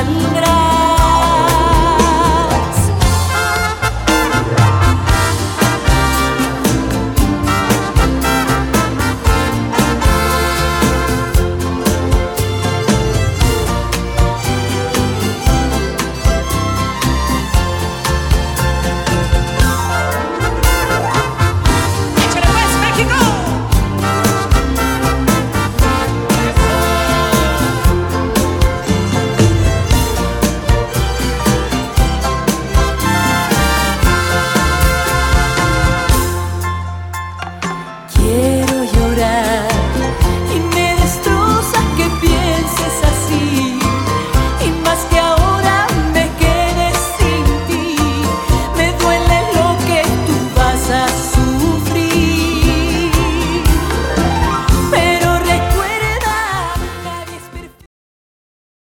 sangrar.